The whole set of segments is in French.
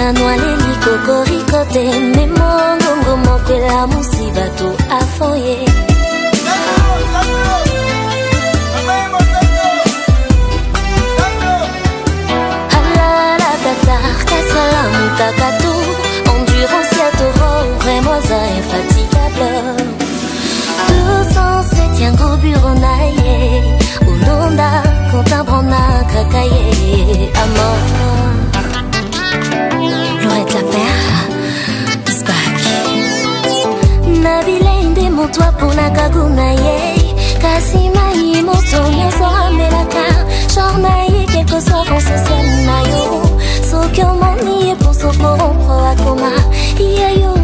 na mwaneni kokorikote memongongo mokwela mosi bato afoye. Halala kasalamu kakata moto apona kagu na ye kasi mai moto nyonso amelaka genre na ye quelque soit consocial na yo. Soki omoni ye poso korompre akoma yayo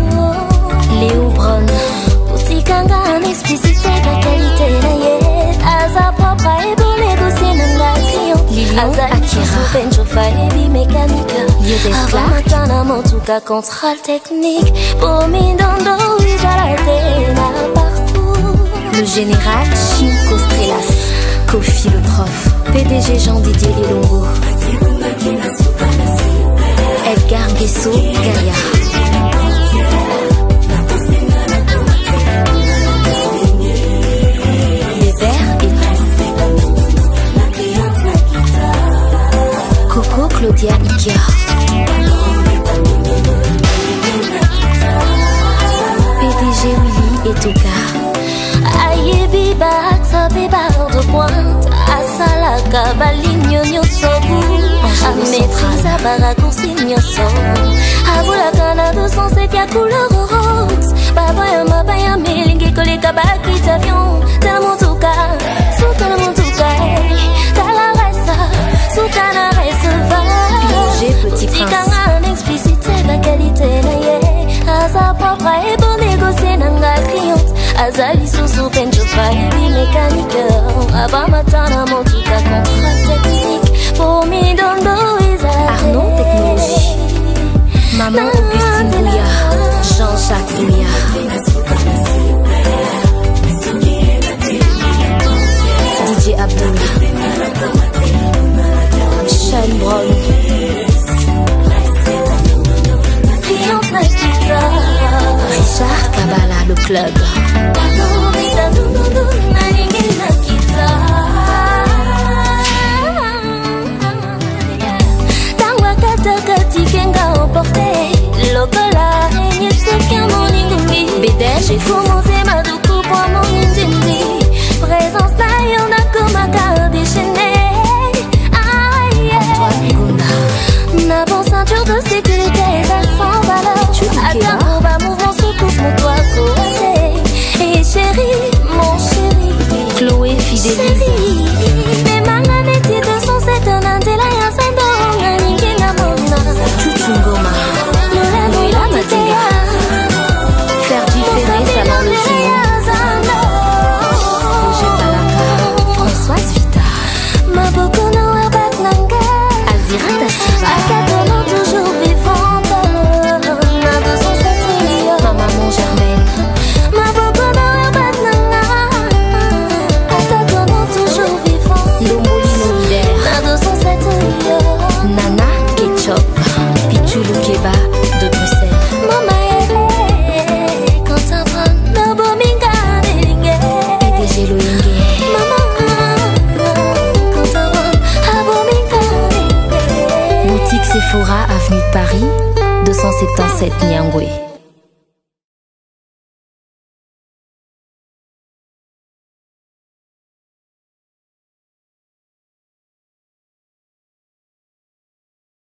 leo bron otikanga en avamatana motuka contrôle technique. Pomindondo ezala général Chinko Strelas, Kofi le prof, PDG Jean Didier Lilongo, balinio nyonso amaîtrise baraccourci nyonso abolaka na dosensete ya couleur rose. Babaya mabaya melingi koleka bakiti avion tala motuka sukana motuka tala resa sukana reseva Piégé, petit prince. tikanga na explicité bakalite na ye. Aza propre ebo négocie na nga cliente. Aza lisusu penjofa ebi mécanique abamata na motuka oporte lokola enye soki ya moningungi BDG Fou motema duku po monindindi présence na yo nakomaka déchaîné Antoine Gona. na bon ceinture de sécurité eza sans valeur Sephora, avenue de Paris, 277 Nyangwe.